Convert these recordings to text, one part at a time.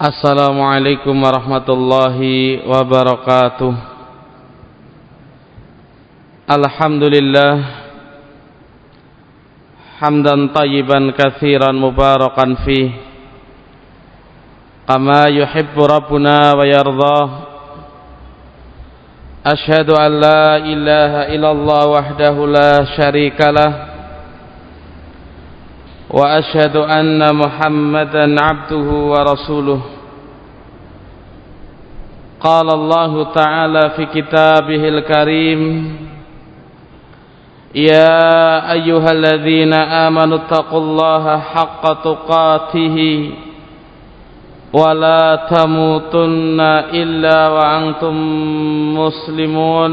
Assalamualaikum warahmatullahi wabarakatuh. Alhamdulillah Hamdan tayyiban kathiran mubarakan fi Kama yuhibbu Rabbuna wa yardah. Ashadu an la ilaha illallah wahdahu la sharika lah. وأشهد أن محمدا عبده ورسوله. قال الله تعالى في كتابه الكريم يا أيها الذين آمنوا اتقوا الله حق تقاته ولا تموتن إلا وأنتم مسلمون.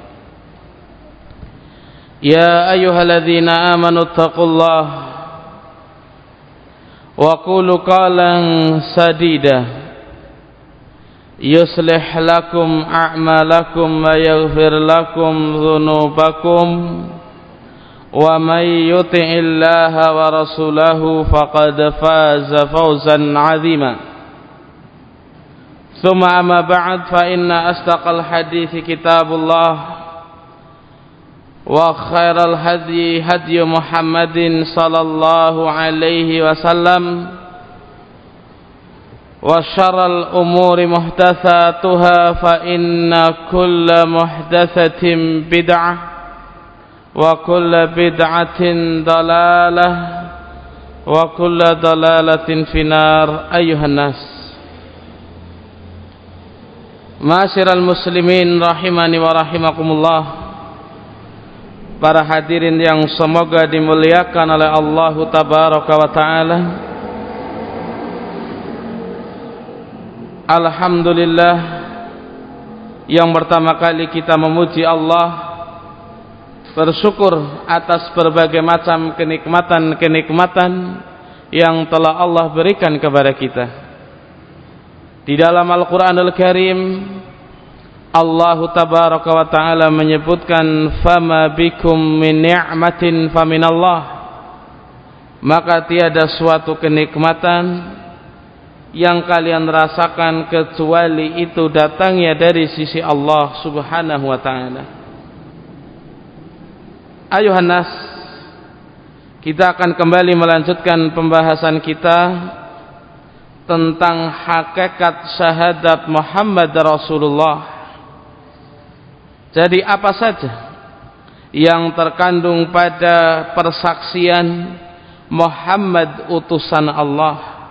يا أيها الذين آمنوا اتقوا الله وقولوا قالا سديدا يصلح لكم أعمالكم ويغفر لكم ذنوبكم ومن يطع الله ورسوله فقد فاز فوزا عظيما ثم أما بعد فإن أصدق الحديث كتاب الله وخير الهدي هدي محمد صلى الله عليه وسلم وشر الأمور محدثاتها فإن كل محدثة بدعة وكل بدعة ضلالة وكل ضلالة في نار أيها الناس معاشر المسلمين رحمني ورحمكم الله. Para hadirin yang semoga dimuliakan oleh Allah tabaraka wa taala. Alhamdulillah yang pertama kali kita memuji Allah bersyukur atas berbagai macam kenikmatan-kenikmatan yang telah Allah berikan kepada kita. Di dalam Al-Qur'anul Karim Allah tabaraka wa taala menyebutkan fama bikum min ni'matin faminallah maka tiada suatu kenikmatan yang kalian rasakan kecuali itu datangnya dari sisi Allah Subhanahu wa taala. Ayuhan nas kita akan kembali melanjutkan pembahasan kita tentang hakikat syahadat Muhammad Rasulullah jadi apa saja yang terkandung pada persaksian Muhammad utusan Allah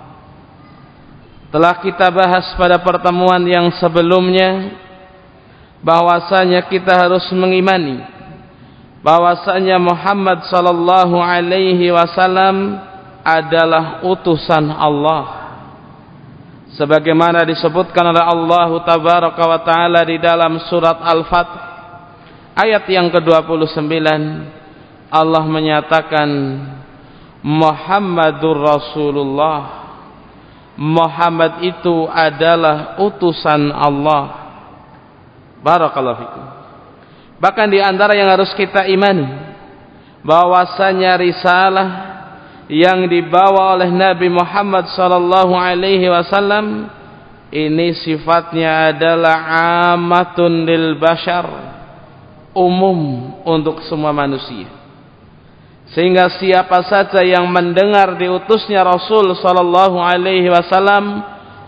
telah kita bahas pada pertemuan yang sebelumnya bahwasanya kita harus mengimani bahwasanya Muhammad sallallahu alaihi wasallam adalah utusan Allah. Sebagaimana disebutkan oleh Allah tabaraka wa taala di dalam surat Al-Fath ayat yang ke-29 Allah menyatakan Muhammadur Rasulullah. Muhammad itu adalah utusan Allah. Barakallahu fikum. Bahkan di antara yang harus kita imani bahwasanya risalah yang dibawa oleh Nabi Muhammad sallallahu alaihi wasallam ini sifatnya adalah amatun lil bashar umum untuk semua manusia. Sehingga siapa saja yang mendengar diutusnya Rasul sallallahu alaihi wasallam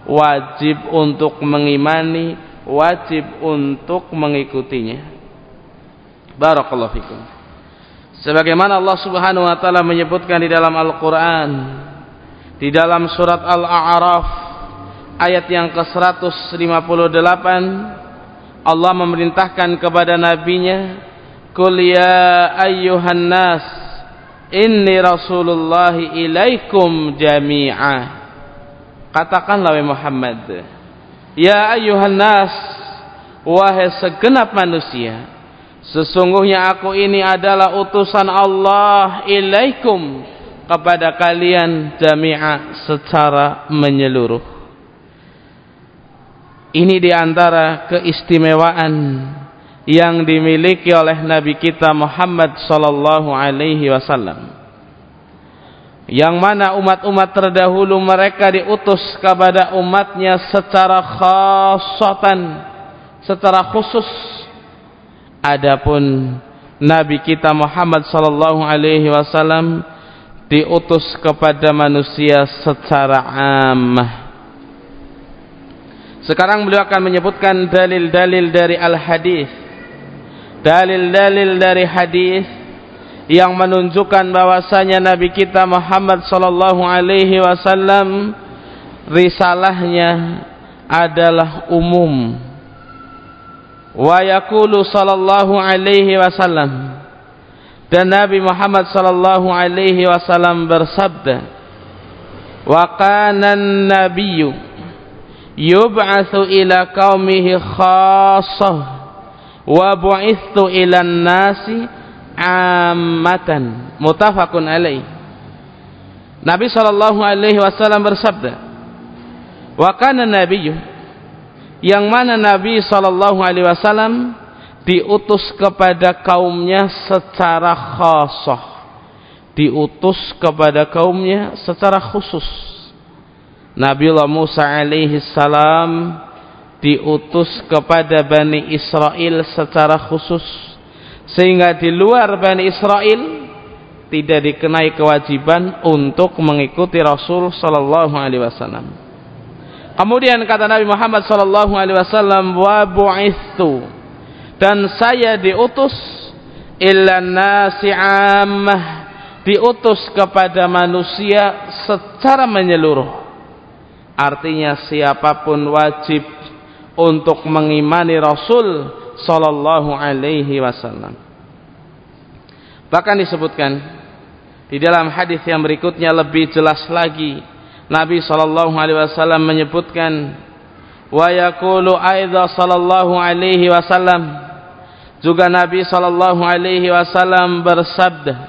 wajib untuk mengimani, wajib untuk mengikutinya. Barakallahu fikum. Sebagaimana Allah Subhanahu wa taala menyebutkan di dalam Al-Qur'an di dalam surat Al-A'raf ayat yang ke-158 Allah memerintahkan kepada nabinya Qul ya ayyuhan nas inni rasulullah ilaikum jami'a katakanlah wahai Muhammad ya ayuhan nas wahai segenap manusia sesungguhnya aku ini adalah utusan Allah ilaikum kepada kalian jami'a secara menyeluruh ini di antara keistimewaan yang dimiliki oleh Nabi kita Muhammad sallallahu alaihi wasallam. Yang mana umat-umat terdahulu mereka diutus kepada umatnya secara khasatan, secara khusus. Adapun Nabi kita Muhammad sallallahu alaihi wasallam diutus kepada manusia secara ammah sekarang beliau akan menyebutkan dalil-dalil dari al-hadis. Dalil-dalil dari hadis yang menunjukkan bahwasanya Nabi kita Muhammad sallallahu alaihi wasallam risalahnya adalah umum. Wa yaqulu sallallahu alaihi wasallam dan Nabi Muhammad sallallahu alaihi wasallam bersabda Wa kana an-nabiyyu yub'atsu ila qaumihi khassah wa bu'itsu ila nasi ammatan muttafaqun alaih. Nabi sallallahu alaihi wasallam bersabda wa kana nabiyyu yang mana Nabi sallallahu alaihi wasallam diutus kepada kaumnya secara khassah. Diutus kepada kaumnya secara khusus Nabiullah Musa alaihi salam diutus kepada Bani Israel secara khusus. Sehingga di luar Bani Israel tidak dikenai kewajiban untuk mengikuti Rasul sallallahu alaihi wasallam. Kemudian kata Nabi Muhammad sallallahu alaihi wasallam wa bu'ithu dan saya diutus illa nasi ammah diutus kepada manusia secara menyeluruh Artinya siapa pun wajib untuk mengimani Rasul sallallahu alaihi wasallam. Bahkan disebutkan di dalam hadis yang berikutnya lebih jelas lagi Nabi sallallahu alaihi wasallam menyebutkan wa yaqulu aidha sallallahu alaihi wasallam juga Nabi sallallahu alaihi wasallam bersabda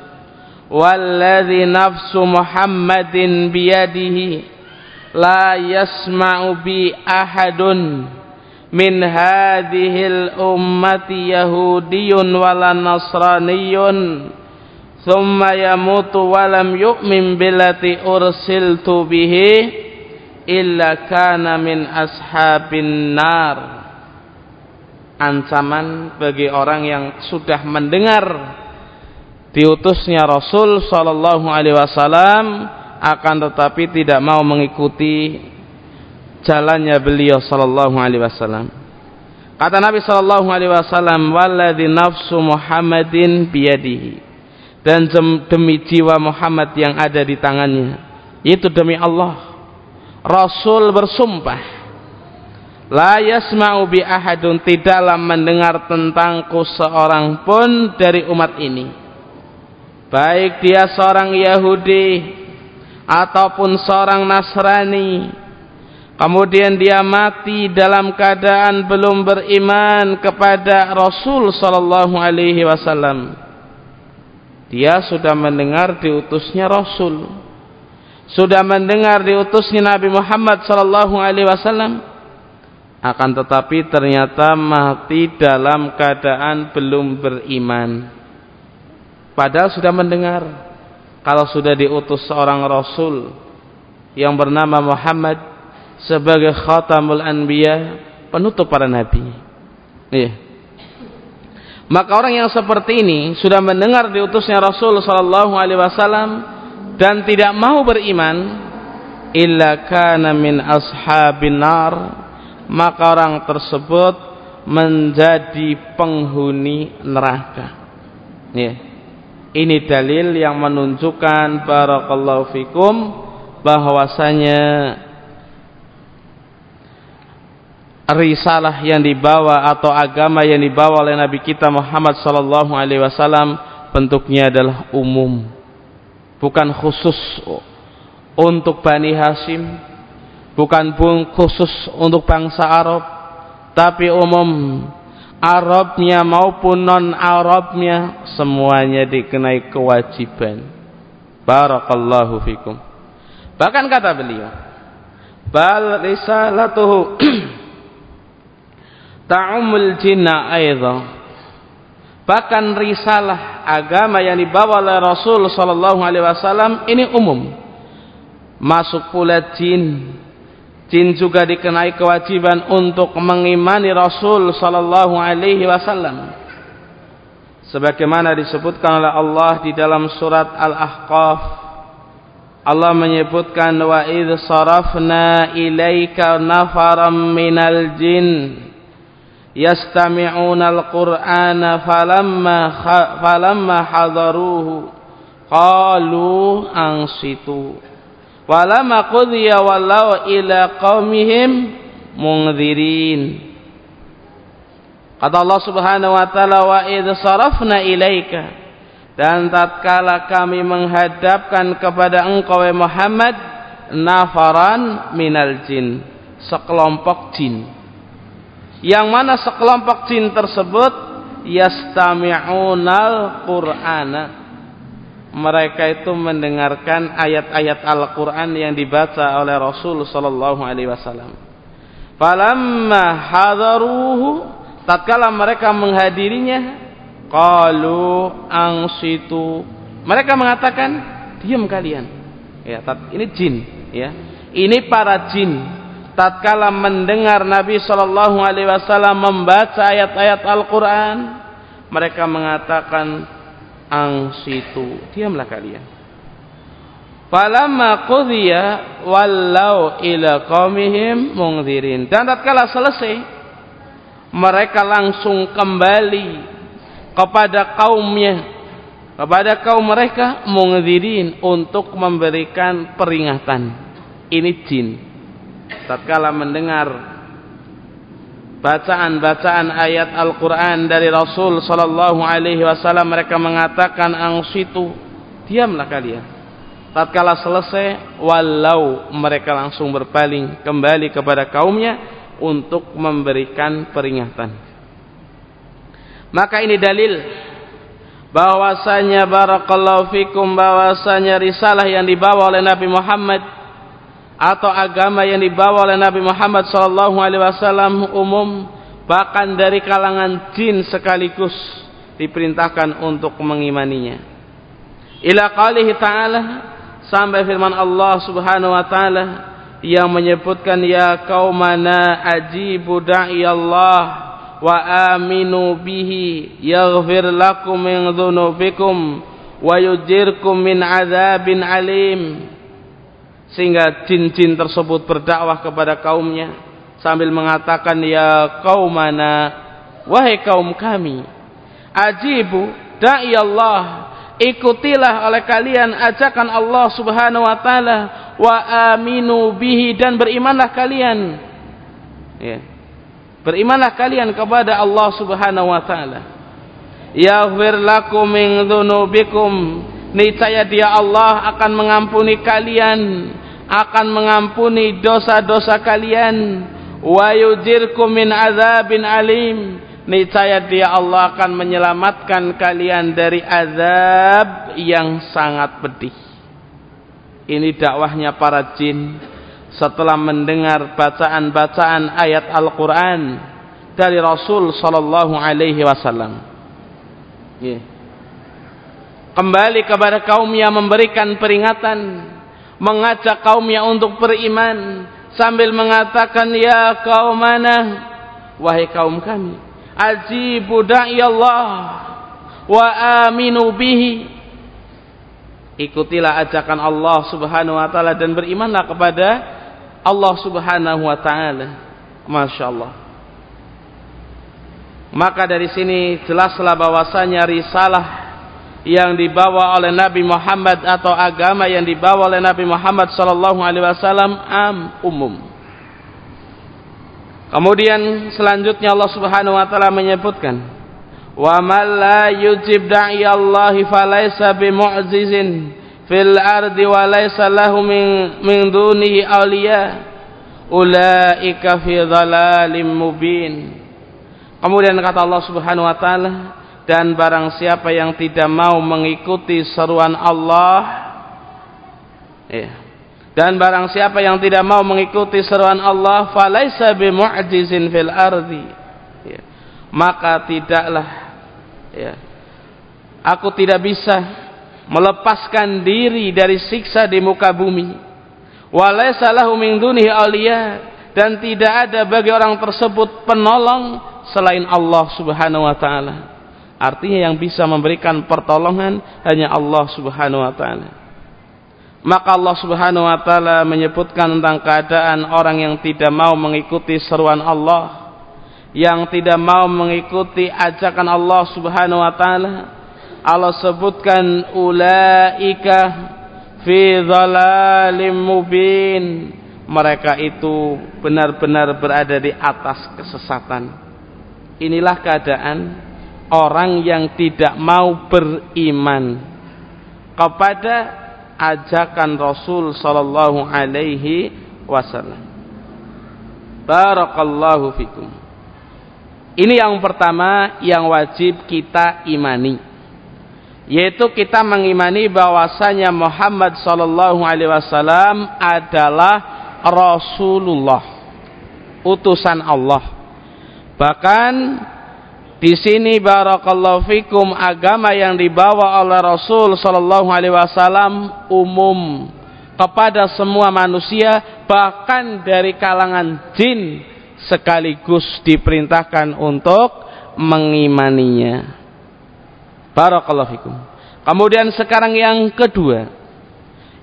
walladzi nafsu Muhammadin biyadihi la yasma'u bi ahadun min hadhil ummati yahudiyyun wala nasraniyyun thumma yamutu wa lam yu'min billati ursiltu bihi illa kana min ashabin nar. Ancaman bagi orang yang sudah mendengar diutusnya Rasul sallallahu alaihi wasallam akan tetapi tidak mau mengikuti jalannya beliau sallallahu alaihi wasallam. Kata Nabi sallallahu alaihi wasallam, "Walladzi nafsu Muhammadin biyadihi." Dan demi jiwa Muhammad yang ada di tangannya, itu demi Allah. Rasul bersumpah, "La yasma'u bi ahadun tidaklah mendengar tentangku seorang pun dari umat ini." Baik dia seorang Yahudi ataupun seorang Nasrani. Kemudian dia mati dalam keadaan belum beriman kepada Rasul sallallahu alaihi wasallam. Dia sudah mendengar diutusnya Rasul. Sudah mendengar diutusnya Nabi Muhammad sallallahu alaihi wasallam. Akan tetapi ternyata mati dalam keadaan belum beriman. Padahal sudah mendengar kalau sudah diutus seorang rasul yang bernama Muhammad sebagai khatamul anbiya, penutup para nabi. Iya. Maka orang yang seperti ini sudah mendengar diutusnya Rasul sallallahu alaihi wasallam dan tidak mau beriman illa kana min ashabin nar maka orang tersebut menjadi penghuni neraka. Yeah. Ini dalil yang menunjukkan barakallahu fikum bahwasanya risalah yang dibawa atau agama yang dibawa oleh Nabi kita Muhammad sallallahu alaihi wasallam bentuknya adalah umum. Bukan khusus untuk Bani Hashim, bukan pun khusus untuk bangsa Arab tapi umum Arabnya maupun non Arabnya semuanya dikenai kewajiban. Barakallahu fikum. Bahkan kata beliau bal risalatuhu ta'umul jinna aidan bahkan risalah agama yang dibawa oleh Rasul sallallahu alaihi wasallam ini umum. Masuk pula jin jin juga dikenai kewajiban untuk mengimani Rasul sallallahu alaihi wasallam. Sebagaimana disebutkan oleh Allah di dalam surat Al-Ahqaf Allah menyebutkan wa idh sarafna ilaika nafaram minal jin yastami'una al-Qur'ana falamma falamma hadaruhu qalu ansitu walamma qudhiya wallau ila qaumihim munzirin kata Allah Subhanahu wa taala wa idh sarafna ilaika. Dan tatkala kami menghadapkan kepada engkau Muhammad nafaran minal jin sekelompok jin. Yang mana sekelompok jin tersebut? Yastami'unal qur'ana mereka itu mendengarkan ayat-ayat Al-Qur'an yang dibaca oleh Rasul sallallahu alaihi wasallam. Falamma hadaruhu tatkala mereka menghadirinya qalu ansitu. Mereka mengatakan diam kalian. Ya ini jin ya. Ini para jin. Tatkala mendengar Nabi sallallahu alaihi wasallam membaca ayat-ayat Al-Qur'an mereka mengatakan angsitu diamlah kalian. Falamma qudhiya wallau ila qaumihim mungdzirin dan tatkala selesai mereka langsung kembali kepada kaumnya. Kepada kaum mereka mungdzirin untuk memberikan peringatan. Ini jin. Tatkala mendengar bacaan-bacaan ayat Al-Qur'an dari Rasul sallallahu alaihi wasallam mereka mengatakan angsitu. Diamlah kalian. Tatkala selesai walau mereka langsung berpaling kembali kepada kaumnya untuk memberikan peringatan. Maka ini dalil bahwasanya barakallahu fikum bahwasanya risalah yang dibawa oleh Nabi Muhammad atau agama yang dibawa oleh Nabi Muhammad sallallahu alaihi wasallam umum bahkan dari kalangan jin sekaligus diperintahkan untuk mengimaninya. Ila qalihi ta'ala sampai firman Allah Subhanahu wa taala yang menyebutkan ya qaumana ajibu da'i Allah wa aminu bihi yaghfir lakum min dhunubikum wa yujirkum min adzabin alim sehingga jin-jin tersebut berdakwah kepada kaumnya sambil mengatakan ya qaumana wahai kaum kami ajibu da'i Allah ikutilah oleh kalian ajakan Allah Subhanahu wa taala wa aminu bihi dan berimanlah kalian. Ya. Berimanlah kalian kepada Allah Subhanahu wa taala. Yaghfir lakum min dzunubikum niscaya dia Allah akan mengampuni kalian akan mengampuni dosa-dosa kalian. Wa yujirkum min azabin alim. Niscaya dia Allah akan menyelamatkan kalian dari azab yang sangat pedih. Ini dakwahnya para jin. Setelah mendengar bacaan-bacaan ayat Al-Qur'an dari Rasul sallallahu alaihi wasallam. Kembali kepada kaum yang memberikan peringatan mengajak kaumnya untuk beriman sambil mengatakan ya kaum mana wahai kaum kami ajibu da'i Allah wa aminu bihi. Ikutilah ajakan Allah Subhanahu wa taala dan berimanlah kepada Allah Subhanahu wa taala. Masyaallah. Maka dari sini jelaslah bahwasanya risalah yang dibawa oleh Nabi Muhammad atau agama yang dibawa oleh Nabi Muhammad sallallahu alaihi wasallam am umum. Kemudian selanjutnya Allah Subhanahu wa taala menyebutkan wa man la yujib da'i Allah falaysa bimu'jizin fil ardi wa laysa lahu min min dunihi awliya ulaika fi dhalalim mubin kemudian kata Allah Subhanahu wa taala dan barang siapa yang tidak mau mengikuti seruan Allah ya dan barang siapa yang tidak mau mengikuti seruan Allah falaisa bimu'jizin fil ardi ya. maka tidaklah ya aku tidak bisa melepaskan diri dari siksa di muka bumi walaysa lahu min dunihi awliya dan tidak ada bagi orang tersebut penolong selain Allah Subhanahu wa taala. Artinya yang bisa memberikan pertolongan hanya Allah Subhanahu wa taala. Maka Allah Subhanahu wa taala menyebutkan tentang keadaan orang yang tidak mau mengikuti seruan Allah, yang tidak mau mengikuti ajakan Allah Subhanahu wa taala. Allah sebutkan ulaika fi dhalalim mubin mereka itu benar-benar berada di atas kesesatan inilah keadaan orang yang tidak mau beriman. Kepada ajakan Rasul sallallahu alaihi wasallam. Barakallahu fikum. Ini yang pertama yang wajib kita imani. Yaitu kita mengimani bahwasanya Muhammad sallallahu alaihi wasallam adalah Rasulullah. Utusan Allah. Bahkan di sini barakallahu fikum agama yang dibawa oleh Rasul sallallahu alaihi wasallam umum. Kepada semua manusia bahkan dari kalangan jin sekaligus diperintahkan untuk mengimaninya. Barakallahu fikum. Kemudian sekarang yang kedua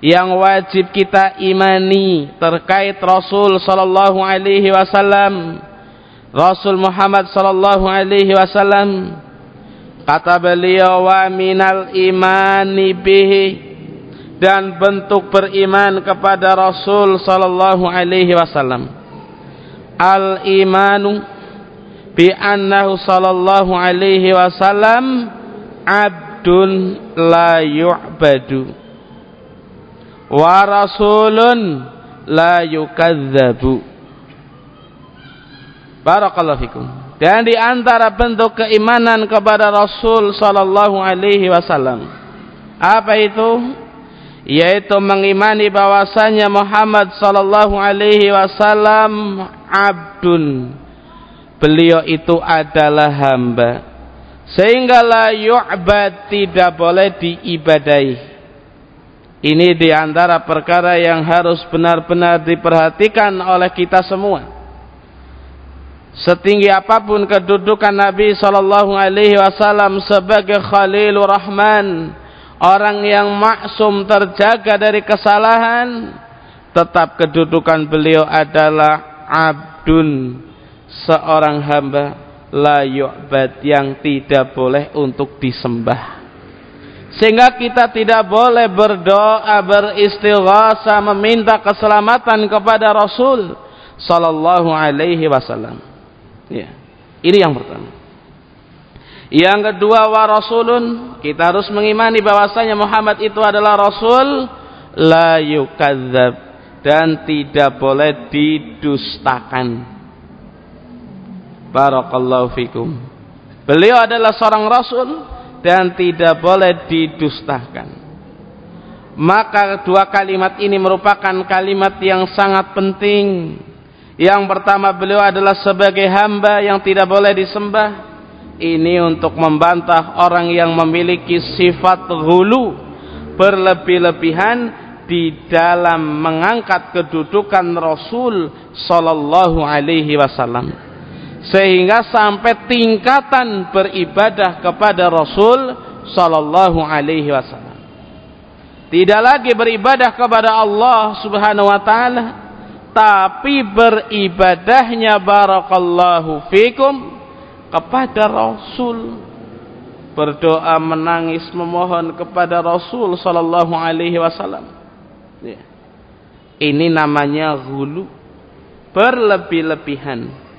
yang wajib kita imani terkait Rasul sallallahu alaihi wasallam Rasul Muhammad sallallahu alaihi wasallam kata beliau wa minal imani bihi dan bentuk beriman kepada Rasul sallallahu alaihi wasallam. Al imanu bi annahu sallallahu alaihi wasallam abdun la yu'badu wa rasulun la yukadzabu barakallahu fikum. Dan di antara bentuk keimanan kepada Rasul sallallahu alaihi wasallam apa itu? Yaitu mengimani bahwasanya Muhammad sallallahu alaihi wasallam abdun. Beliau itu adalah hamba. Sehingga la yu'bad tidak boleh diibadai. Ini di antara perkara yang harus benar-benar diperhatikan oleh kita semua setinggi apa pun kedudukan Nabi Shallallahu Alaihi Wasallam sebagai Khalilur Rahman orang yang maksum terjaga dari kesalahan tetap kedudukan beliau adalah abdun seorang hamba la yu'bad yang tidak boleh untuk disembah. Sehingga kita tidak boleh berdoa beristighatsah meminta keselamatan kepada Rasul sallallahu alaihi wasallam ya ini yang pertama yang kedua wa rasulun kita harus mengimani bahwasanya Muhammad itu adalah rasul la yukadzab dan tidak boleh didustakan Barakallahu fikum. Beliau adalah seorang rasul dan tidak boleh didustakan. Maka dua kalimat ini merupakan kalimat yang sangat penting. Yang pertama beliau adalah sebagai hamba yang tidak boleh disembah. Ini untuk membantah orang yang memiliki sifat hulu berlebih-lebihan di dalam mengangkat kedudukan Rasul sallallahu alaihi wasallam sehingga sampai tingkatan beribadah kepada Rasul sallallahu alaihi wasallam. Tidak lagi beribadah kepada Allah Subhanahu wa taala, tapi beribadahnya barakallahu fikum kepada Rasul. Berdoa menangis memohon kepada Rasul sallallahu alaihi wasallam. Ya. Ini namanya ghulu, berlebih-lebihan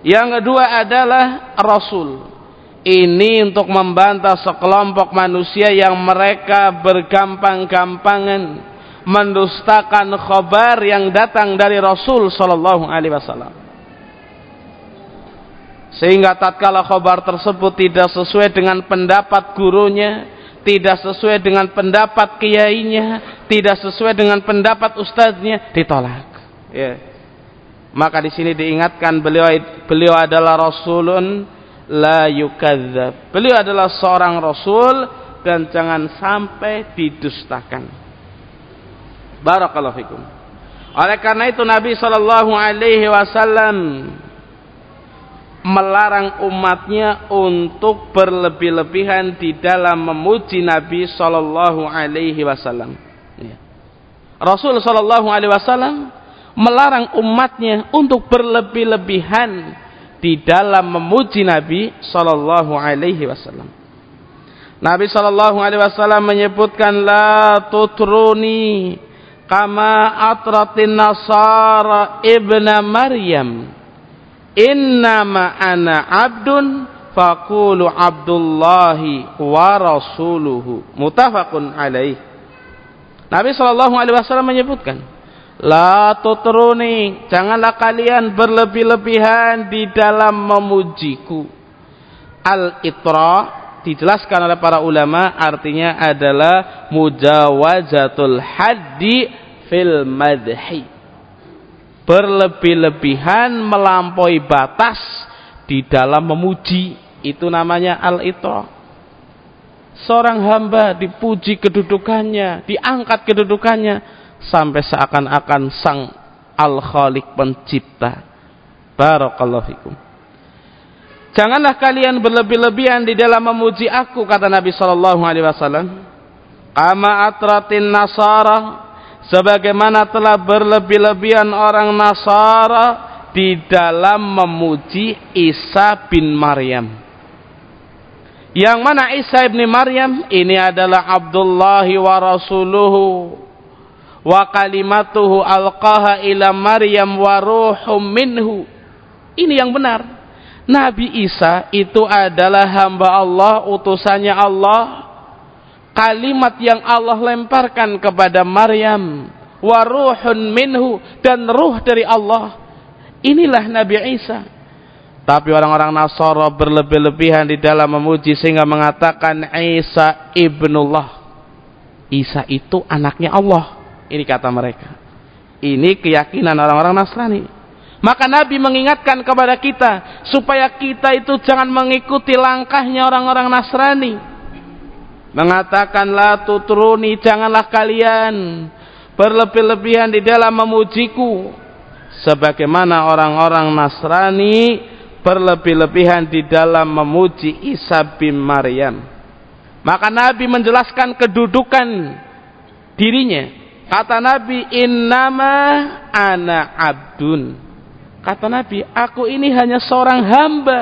yang kedua adalah Rasul. Ini untuk membantah sekelompok manusia yang mereka bergampang-gampangan mendustakan khabar yang datang dari Rasul sallallahu alaihi wasallam. Sehingga tatkala khabar tersebut tidak sesuai dengan pendapat gurunya, tidak sesuai dengan pendapat kiainya, tidak sesuai dengan pendapat ustadznya, ditolak. Ya. Maka di sini diingatkan beliau beliau adalah rasulun la yukadzab. Beliau adalah seorang rasul dan jangan sampai didustakan. Barakallahu fikum. Oleh karena itu Nabi sallallahu alaihi wasallam melarang umatnya untuk berlebih-lebihan di dalam memuji Nabi sallallahu alaihi wasallam. Ya. Rasul sallallahu alaihi wasallam melarang umatnya untuk berlebih-lebihan di dalam memuji Nabi sallallahu alaihi wasallam. Nabi sallallahu alaihi wasallam menyebutkan la tutruni kama atratin nasara ibna maryam. Innama ana abdun faqulu abdullahi wa rasuluhu. Mutafaqun alaih. Nabi sallallahu alaihi wasallam menyebutkan La tutruni, janganlah kalian berlebih-lebihan di dalam memujiku. Al-itra dijelaskan oleh para ulama artinya adalah mujawazatul haddi fil madhi. Berlebih-lebihan melampaui batas di dalam memuji. Itu namanya al-itra seorang hamba dipuji kedudukannya diangkat kedudukannya sampai seakan-akan sang al-khaliq pencipta. Barakallahu fikum. Janganlah kalian berlebih-lebihan di dalam memuji aku kata Nabi sallallahu alaihi wasallam. Kama atratin nasara sebagaimana telah berlebih-lebihan orang Nasara di dalam memuji Isa bin Maryam. Yang mana Isa bin Maryam ini adalah Abdullah wa rasuluhu wa kalimatuhu alqaha ila Maryam wa ruhum minhu. Ini yang benar. Nabi Isa itu adalah hamba Allah, utusannya Allah kalimat yang Allah lemparkan kepada Maryam waruhun minhu dan ruh dari Allah inilah Nabi Isa. Tapi orang-orang Nasara berlebih-lebihan di dalam memuji sehingga mengatakan Isa ibnullah. Isa itu anaknya Allah ini kata mereka. Ini keyakinan orang-orang Nasrani. Maka Nabi mengingatkan kepada kita supaya kita itu jangan mengikuti langkahnya orang-orang Nasrani mengatakan la tutruni janganlah kalian berlebih-lebihan di dalam memujiku. Sebagaimana orang-orang Nasrani berlebih-lebihan di dalam memuji Isa bin Maryam. Maka Nabi menjelaskan kedudukan dirinya. Kata Nabi innama ana abdun. Kata Nabi aku ini hanya seorang hamba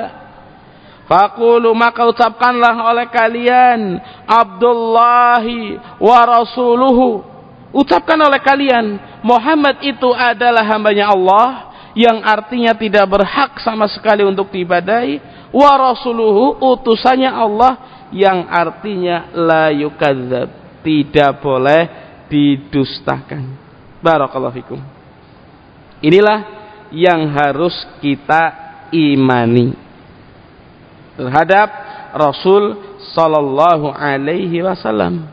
Fakulu maka ucapkanlah oleh kalian Abdullahi wa rasuluhu. Ucapkan oleh kalian Muhammad itu adalah hambanya Allah yang artinya tidak berhak sama sekali untuk diibadai wa rasuluhu utusannya Allah yang artinya la yukadzab tidak boleh didustakan. Barakallahu fikum. Inilah yang harus kita imani terhadap Rasul sallallahu alaihi wasallam.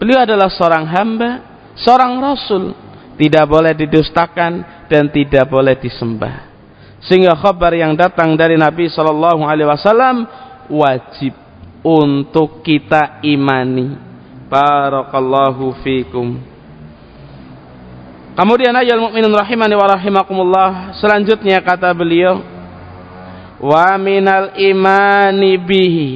Beliau adalah seorang hamba, seorang rasul, tidak boleh didustakan dan tidak boleh disembah. Sehingga kabar yang datang dari Nabi sallallahu alaihi wasallam wajib untuk kita imani. Barakallahu fikum. Kemudian ayat mukminin rahimani wa rahimakumullah. Selanjutnya kata beliau, wa minal imani bihi.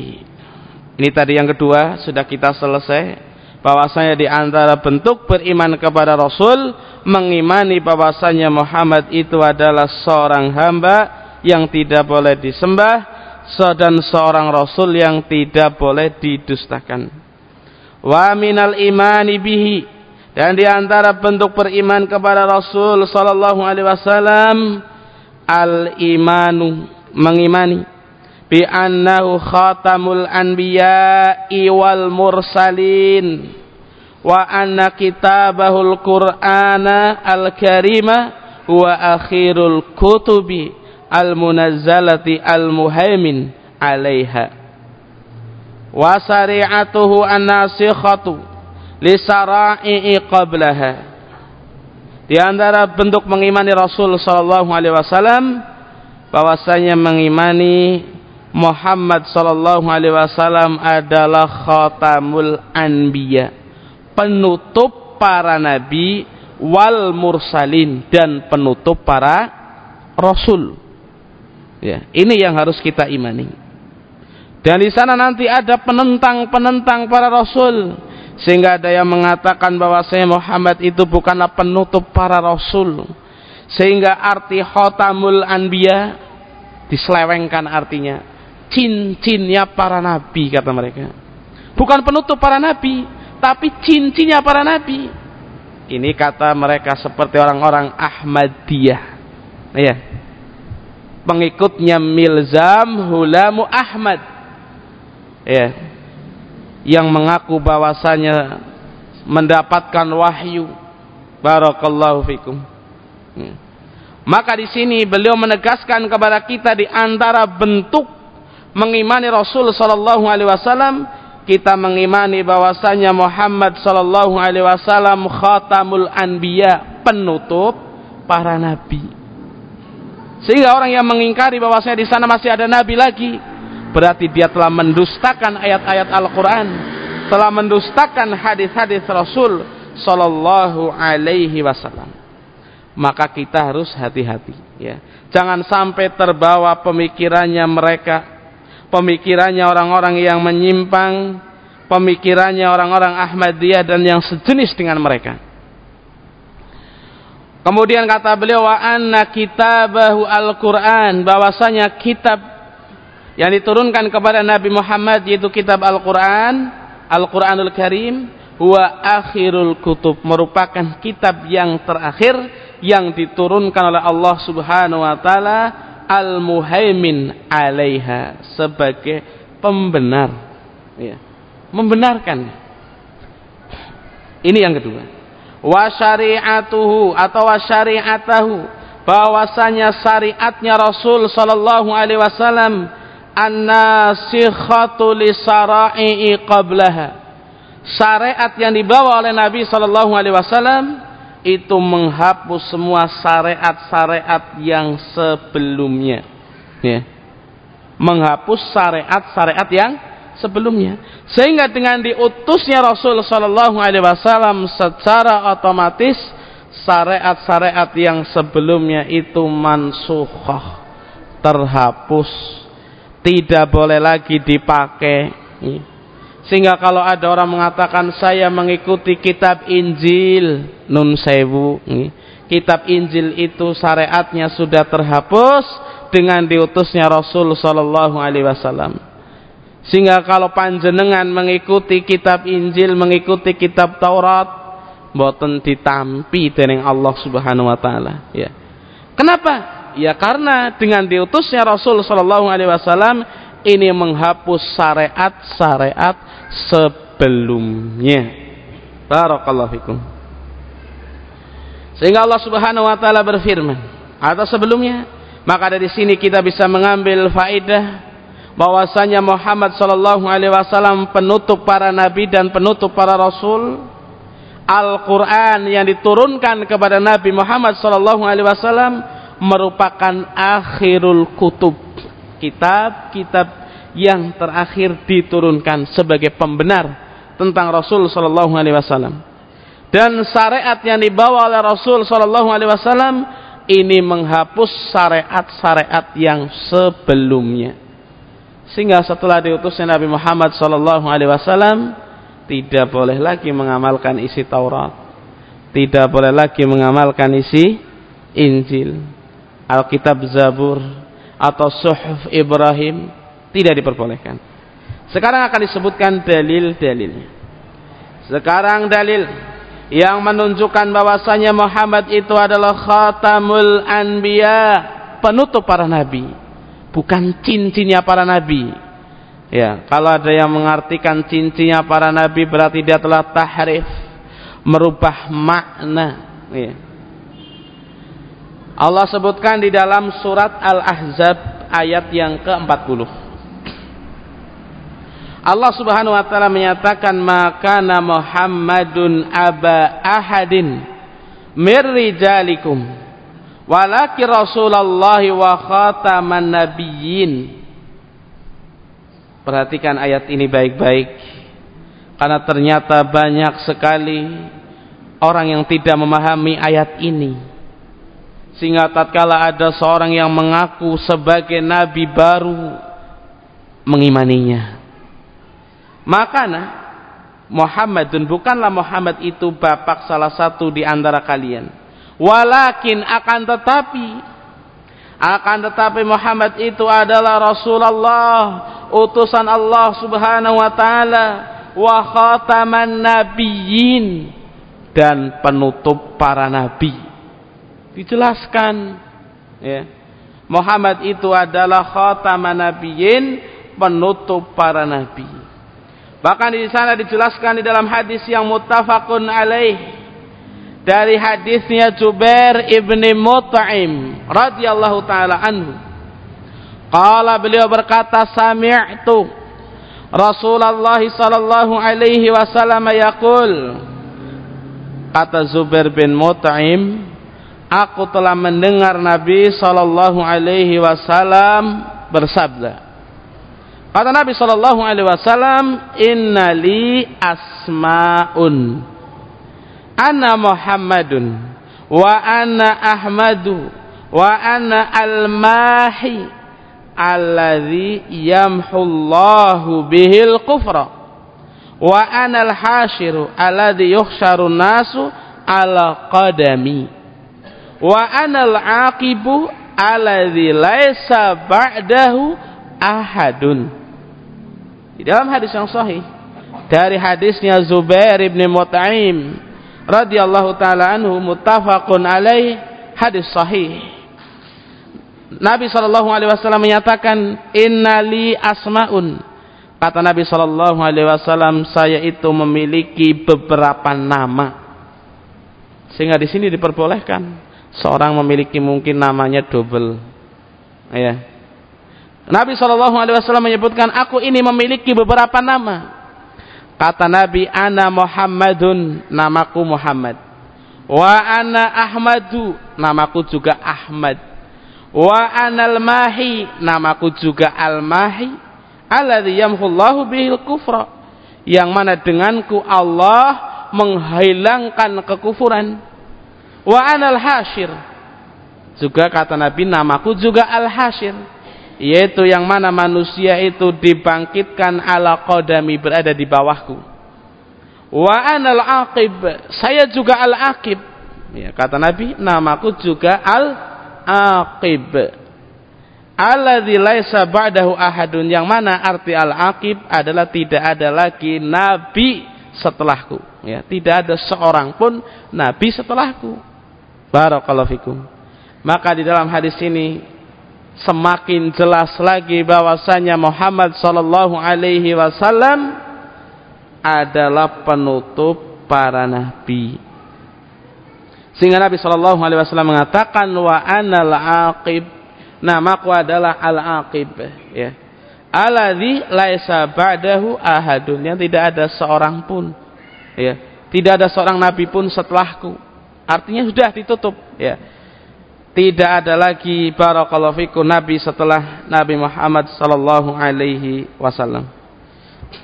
Ini tadi yang kedua sudah kita selesai. Bahwasanya di antara bentuk beriman kepada Rasul mengimani bahwasanya Muhammad itu adalah seorang hamba yang tidak boleh disembah dan seorang Rasul yang tidak boleh didustakan. Wa minal imani bihi. Dan di antara bentuk beriman kepada Rasul sallallahu alaihi wasallam al imanu mengimani. Bi annahu khatamul anbiya'i wal mursalin. Wa anna kitabahul qur'ana al-karima wa akhirul kutubi al-munazzalati al-muhaimin alaiha. Wa sari'atuhu an-nasikhatu li sara'i qablaha. Di antara bentuk mengimani Rasul sallallahu alaihi wasallam bahwasanya mengimani Muhammad sallallahu alaihi wasallam adalah khatamul anbiya, penutup para nabi wal mursalin dan penutup para rasul. Ya, ini yang harus kita imani. Dan di sana nanti ada penentang-penentang para rasul sehingga ada yang mengatakan bahwa saya Muhammad itu bukanlah penutup para rasul. Sehingga arti khatamul anbiya diselewengkan artinya cincinnya para nabi kata mereka. Bukan penutup para nabi, tapi cincinnya para nabi. Ini kata mereka seperti orang-orang Ahmadiyah. Ya. Pengikutnya Milzam Hulamu Ahmad. Ya. Yang mengaku bahwasanya mendapatkan wahyu. Barakallahu fikum. Ya. Maka di sini beliau menegaskan kepada kita di antara bentuk mengimani Rasul sallallahu alaihi wasallam kita mengimani bahwasanya Muhammad sallallahu alaihi wasallam khatamul anbiya penutup para nabi. Sehingga orang yang mengingkari bahwasanya di sana masih ada nabi lagi berarti dia telah mendustakan ayat-ayat Al-Qur'an telah mendustakan hadis-hadis Rasul sallallahu alaihi wasallam maka kita harus hati-hati ya jangan sampai terbawa pemikirannya mereka pemikirannya orang-orang yang menyimpang, pemikirannya orang-orang Ahmadiyah dan yang sejenis dengan mereka. Kemudian kata beliau wa anna kitabahu al-Qur'an bahwasanya kitab yang diturunkan kepada Nabi Muhammad yaitu kitab Al-Qur'an, Al-Qur'anul Karim huwa akhirul kutub merupakan kitab yang terakhir yang diturunkan oleh Allah Subhanahu wa taala al-muhaimin alaiha sebagai pembenar. Ya. membenarkan. Ini yang kedua. Wa syari'atuhu atau wa syari'atahu bahwasanya syariatnya Rasul sallallahu alaihi wasallam an-nasikhatu li sara'i qablaha. Syariat yang dibawa oleh Nabi sallallahu alaihi wasallam itu menghapus semua syariat-syariat yang sebelumnya. Ya. Menghapus syariat-syariat yang sebelumnya. Sehingga dengan diutusnya Rasul Shallallahu Alaihi Wasallam secara otomatis syariat-syariat yang sebelumnya itu mansukhah terhapus tidak boleh lagi dipakai sehingga kalau ada orang mengatakan saya mengikuti kitab Injil, nun sewu, kitab Injil itu syariatnya sudah terhapus dengan diutusnya Rasul Shallallahu Alaihi Wasallam. Sehingga kalau panjenengan mengikuti kitab Injil, mengikuti kitab Taurat, boten ditampi dengan Allah Subhanahu Wa Taala. Ya. Kenapa? Ya karena dengan diutusnya Rasul Shallallahu Alaihi Wasallam ini menghapus syariat-syariat sebelumnya. Barakallahu fikum. Sehingga Allah Subhanahu wa taala berfirman atau sebelumnya, maka dari sini kita bisa mengambil faidah bahwasanya Muhammad sallallahu alaihi wasallam penutup para nabi dan penutup para rasul. Al-Qur'an yang diturunkan kepada Nabi Muhammad sallallahu alaihi wasallam merupakan akhirul kutub kitab-kitab yang terakhir diturunkan sebagai pembenar tentang Rasul Shallallahu Alaihi Wasallam. Dan syariat yang dibawa oleh Rasul Shallallahu Alaihi Wasallam ini menghapus syariat-syariat yang sebelumnya. Sehingga setelah diutusnya Nabi Muhammad Shallallahu Alaihi Wasallam tidak boleh lagi mengamalkan isi Taurat. Tidak boleh lagi mengamalkan isi Injil. Alkitab Zabur atau suhuf Ibrahim tidak diperbolehkan. Sekarang akan disebutkan dalil-dalilnya. Sekarang dalil yang menunjukkan bahwasanya Muhammad itu adalah khatamul anbiya, penutup para nabi, bukan cincinnya para nabi. Ya, kalau ada yang mengartikan cincinnya para nabi berarti dia telah tahrif, merubah makna ya. Allah sebutkan di dalam surat Al-Ahzab ayat yang ke-40 Allah Subhanahu wa taala menyatakan maka Muhammadun aba ahadin mir rijalikum walakin Rasulullah wa khataman nabiyyin. Perhatikan ayat ini baik-baik karena ternyata banyak sekali orang yang tidak memahami ayat ini sehingga tatkala ada seorang yang mengaku sebagai nabi baru mengimaninya Makana Muhammadun bukanlah Muhammad itu bapak salah satu di antara kalian. Walakin akan tetapi akan tetapi Muhammad itu adalah Rasulullah, utusan Allah Subhanahu wa taala, wa khataman nabiyyin dan penutup para nabi. Dijelaskan ya. Muhammad itu adalah khataman nabiyyin, penutup para nabi. Bahkan di sana dijelaskan di dalam hadis yang muttafaqun alaih dari hadisnya Jubair ibni Mut'im radhiyallahu taala anhu. Qala beliau berkata sami'tu Rasulullah sallallahu alaihi wasallam yaqul kata Zubair bin Mut'im aku telah mendengar Nabi sallallahu alaihi wasallam bersabda. Kata Nabi Shallallahu Alaihi Wasallam, Innali asmaun, ana Muhammadun, wa ana Ahmadu, wa ana al-mahi, alladhi yamhullahu bihil kufra, wa ana al-hashiru, alladhi yukhsharu nasu ala qadami, wa ana al-aqibu, alladhi laisa ba'dahu ahadun di dalam hadis yang sahih dari hadisnya Zubair ibn Mut'im radhiyallahu taala anhu muttafaqun alaih hadis sahih. Nabi sallallahu alaihi wasallam menyatakan innali asmaun. Kata Nabi sallallahu alaihi wasallam saya itu memiliki beberapa nama. Sehingga di sini diperbolehkan seorang memiliki mungkin namanya double. Ya Nabi Shallallahu Alaihi Wasallam menyebutkan aku ini memiliki beberapa nama. Kata Nabi, Ana Muhammadun, namaku Muhammad. Wa ana Ahmadu, namaku juga Ahmad. Wa anal mahi, namaku juga al-mahi. Alladhi yamhullahu bihil kufra. Yang mana denganku Allah menghilangkan kekufuran. Wa anal hashir. Juga kata Nabi, namaku juga al-hashir. Yaitu yang mana manusia itu dibangkitkan ala qadami berada di bawahku. Wa anal aqib saya juga al aqib ya kata nabi namaku juga al aqib alladzi laisa ba'dahu ahadun. Yang mana arti al aqib adalah tidak ada lagi nabi setelahku. Ya tidak ada seorang pun nabi setelahku barakallahu fikum maka di dalam hadis ini semakin jelas lagi bahwasanya Muhammad sallallahu alaihi wasallam adalah penutup para nabi. Sehingga Nabi sallallahu alaihi wasallam mengatakan wa anal aqib. Namaku adalah al-aqib ya. Alladzi laisa ba'dahu ahadun yang tidak ada seorang pun ya. Tidak ada seorang nabi pun setelahku. Artinya sudah ditutup ya tidak ada lagi barakallahu fikum nabi setelah Nabi Muhammad sallallahu alaihi wasallam.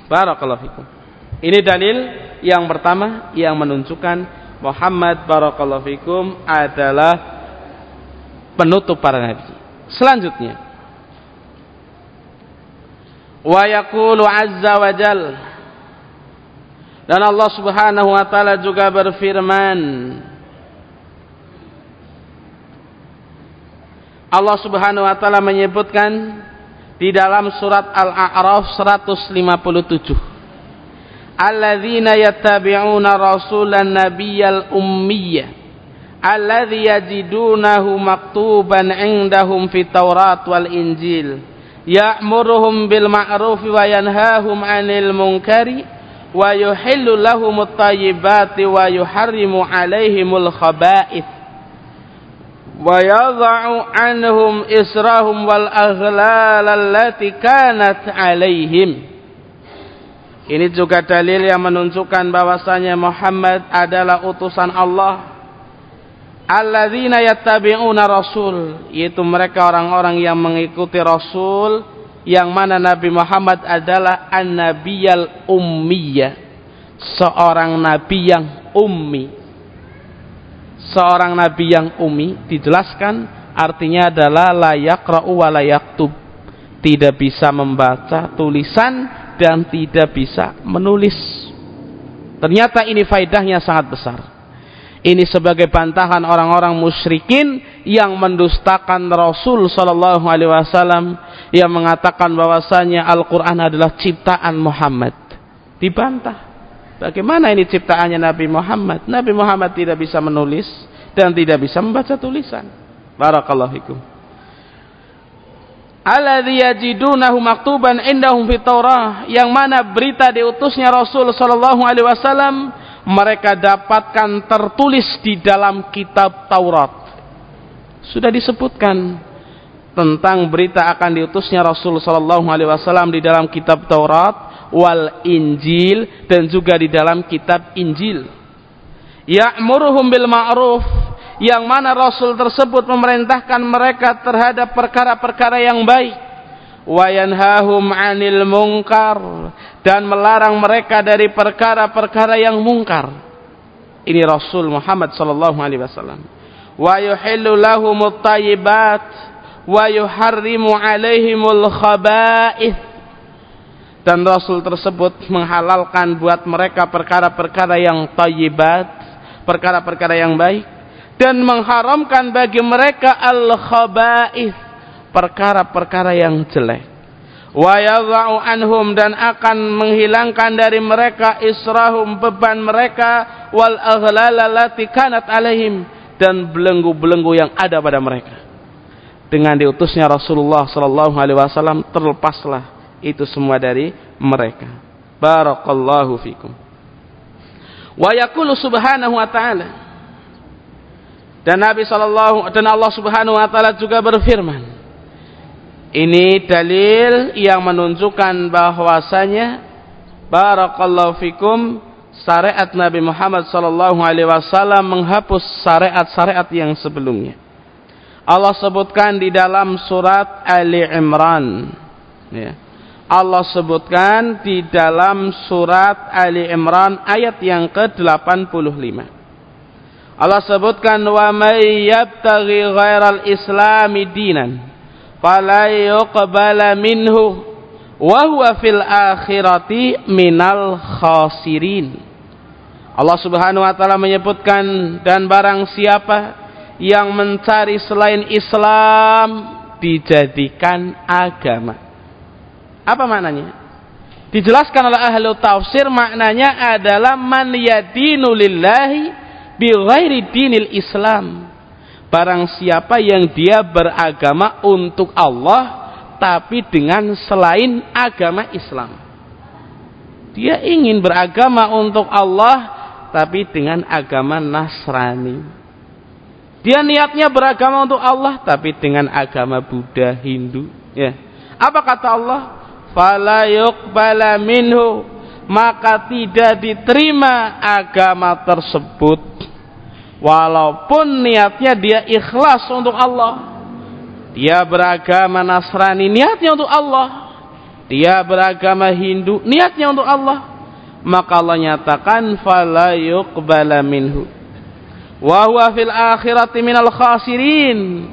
Barakallahu fikum. Ini dalil yang pertama yang menunjukkan Muhammad barakallahu fikum adalah penutup para nabi. Selanjutnya wa yaqulu azza wa jal dan Allah Subhanahu wa taala juga berfirman Allah Subhanahu wa taala menyebutkan di dalam surat Al-A'raf 157 Alladzina yattabi'una rasulan nabiyyal ummiyya alladzi yajidunahu maktuban 'indahum fit Taurat wal Injil ya'muruhum bil ma'ruf wa yanhahum 'anil munkari wa yuhillu lahumut tayyibati wa yuharrimu alaihimul khaba'ith wa yadha'u anhum israhum wal aghlal allati kanat alaihim ini juga dalil yang menunjukkan bahwasanya Muhammad adalah utusan Allah. Alladzina yattabi'una rasul, yaitu mereka orang-orang yang mengikuti rasul yang mana Nabi Muhammad adalah an-nabiyal ummiyah, seorang nabi yang ummi. Seorang nabi yang ummi dijelaskan artinya adalah layak ra'u wa layaktub. Tidak bisa membaca tulisan dan tidak bisa menulis. Ternyata ini faedahnya sangat besar. Ini sebagai bantahan orang-orang musyrikin yang mendustakan Rasul Shallallahu Alaihi Wasallam yang mengatakan bahwasanya Al-Quran adalah ciptaan Muhammad. Dibantah. Bagaimana ini ciptaannya Nabi Muhammad? Nabi Muhammad tidak bisa menulis dan tidak bisa membaca tulisan. Barakallahu fikum alladzi yajidunahu maktuban indahum fit Taurah yang mana berita diutusnya Rasul sallallahu alaihi wasallam mereka dapatkan tertulis di dalam kitab Taurat. Sudah disebutkan tentang berita akan diutusnya Rasul sallallahu alaihi wasallam di dalam kitab Taurat wal Injil dan juga di dalam kitab Injil. Ya'muruhum bil ma'ruf yang mana Rasul tersebut memerintahkan mereka terhadap perkara-perkara yang baik. Wa 'anil munkar dan melarang mereka dari perkara-perkara yang mungkar. Ini Rasul Muhammad sallallahu alaihi wasallam. Wa yuhillu lahumut wa 'alaihimul khaba'ith dan Rasul tersebut menghalalkan buat mereka perkara-perkara yang thayyibat perkara-perkara yang baik dan mengharamkan bagi mereka al-khaba'ith perkara-perkara yang jelek. Wa yadha'u anhum dan akan menghilangkan dari mereka israhum beban mereka wal aghlal allati kanat alaihim dan belenggu-belenggu yang ada pada mereka. Dengan diutusnya Rasulullah sallallahu alaihi wasallam terlepaslah itu semua dari mereka barakallahu fikum wa yaqulu subhanahu wa ta'ala dan Nabi sallallahu dan Allah Subhanahu wa taala juga berfirman. Ini dalil yang menunjukkan bahwasanya barakallahu fikum syariat Nabi Muhammad sallallahu alaihi wasallam menghapus syariat-syariat yang sebelumnya. Allah sebutkan di dalam surat Ali Imran ya. Allah sebutkan di dalam surat Ali Imran ayat yang ke-85. Allah sebutkan wa may yabtaghi ghairal islami dinan fala yuqbala minhu wa huwa fil akhirati minal khasirin Allah Subhanahu wa taala menyebutkan dan barang siapa yang mencari selain Islam dijadikan agama apa maknanya dijelaskan oleh ahli tafsir maknanya adalah man yadinu lillahi bi ghairi dinil Islam. Barang siapa yang dia beragama untuk Allah tapi dengan selain agama Islam. Dia ingin beragama untuk Allah tapi dengan agama Nasrani. Dia niatnya beragama untuk Allah tapi dengan agama Buddha, Hindu, ya. Apa kata Allah? Fala yuqbala minhu maka tidak diterima agama tersebut. Walaupun niatnya dia ikhlas untuk Allah dia beragama Nasrani niatnya untuk Allah. Dia beragama Hindu niatnya untuk Allah. Maka Allah nyatakan fala yuqbala minhu. Wa huwa fil akhirati minal khasirin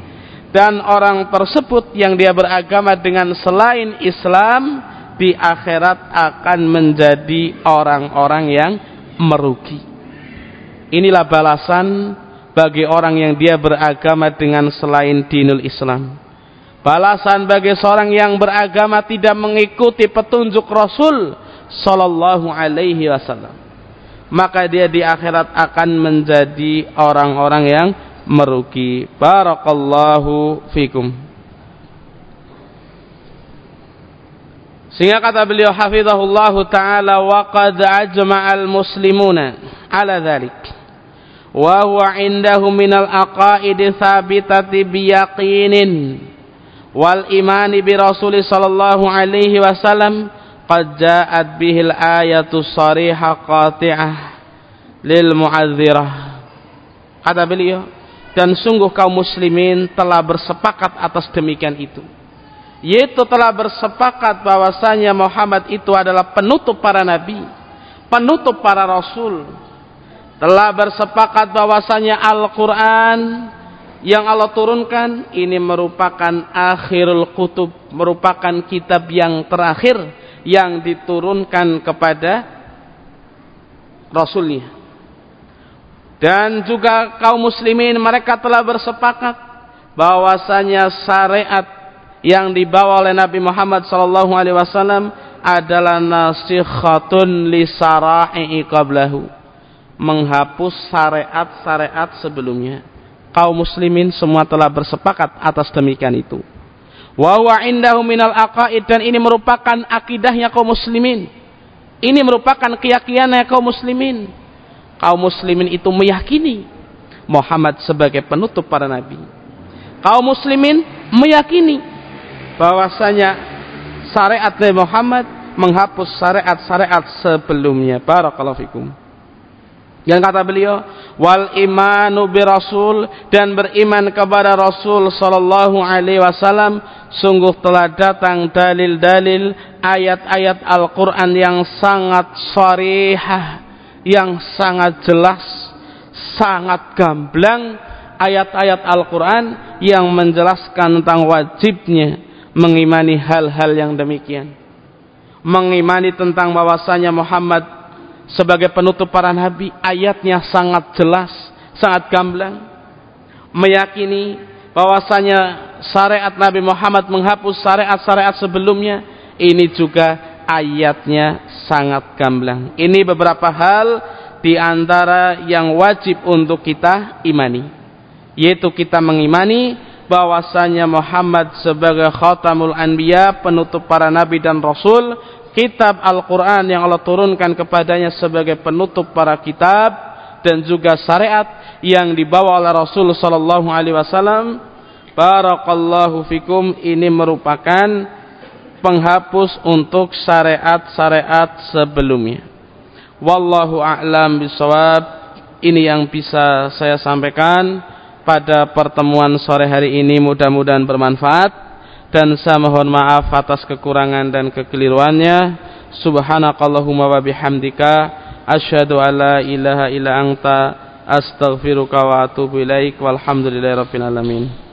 dan orang tersebut yang dia beragama dengan selain Islam di akhirat akan menjadi orang-orang yang merugi Inilah balasan bagi orang yang dia beragama dengan selain dinul Islam. Balasan bagi seorang yang beragama tidak mengikuti petunjuk Rasul sallallahu alaihi wasallam. Maka dia di akhirat akan menjadi orang-orang yang merugi. Barakallahu fikum. Sehingga kata beliau hafizahullah taala wa qad ajma'al muslimuna ala dhalik. Wa huwa indahu minal aqaid thabitati biyaqinin wal imani bi Rasul sallallahu alaihi wasallam qad ja'at bihil ayatu sarihah qati'ah lil mu'adzirah. Kata beliau, dan sungguh kaum muslimin telah bersepakat atas demikian itu yaitu telah bersepakat bahwasanya Muhammad itu adalah penutup para nabi, penutup para rasul. Telah bersepakat bahwasanya Al-Qur'an yang Allah turunkan ini merupakan akhirul kutub, merupakan kitab yang terakhir yang diturunkan kepada rasulnya. Dan juga kaum muslimin mereka telah bersepakat bahwasanya syariat yang dibawa oleh Nabi Muhammad sallallahu alaihi wasallam adalah nasikhatun li sara'i qablahu. Menghapus syariat-syariat sebelumnya. Kaum muslimin semua telah bersepakat atas demikian itu. Wa huwa indahu minal aqaid dan ini merupakan akidahnya kaum muslimin. Ini merupakan keyakinannya kaum muslimin kaum muslimin itu meyakini Muhammad sebagai penutup para nabi kaum muslimin meyakini bahwasanya syariat Nabi Muhammad menghapus syariat-syariat sebelumnya. Barakallahu fikum. Yang kata beliau, wal imanu bi rasul dan beriman kepada Rasul sallallahu alaihi wasallam sungguh telah datang dalil-dalil ayat-ayat Al-Qur'an yang sangat sharihah, yang sangat jelas, sangat gamblang ayat-ayat Al-Qur'an yang menjelaskan tentang wajibnya mengimani hal-hal yang demikian. Mengimani tentang bahwasanya Muhammad sebagai penutup para nabi, ayatnya sangat jelas, sangat gamblang. Meyakini bahwasanya syariat Nabi Muhammad menghapus syariat-syariat sebelumnya, ini juga ayatnya sangat gamblang. Ini beberapa hal di antara yang wajib untuk kita imani, yaitu kita mengimani bahwasanya Muhammad sebagai khatamul anbiya, penutup para nabi dan rasul, kitab Al-Qur'an yang Allah turunkan kepadanya sebagai penutup para kitab dan juga syariat yang dibawa oleh Rasul sallallahu alaihi wasallam. Barakallahu fikum ini merupakan penghapus untuk syariat-syariat sebelumnya. Wallahu a'lam bisawab. Ini yang bisa saya sampaikan pada pertemuan sore hari ini. Mudah-mudahan bermanfaat. Dan saya mohon maaf atas kekurangan dan kekeliruannya. Subhanakallahumma wa bihamdika. Asyhadu alla ilaha illa anta. Astaghfiruka wa atubu ilaik. Walhamdulillahirabbil alamin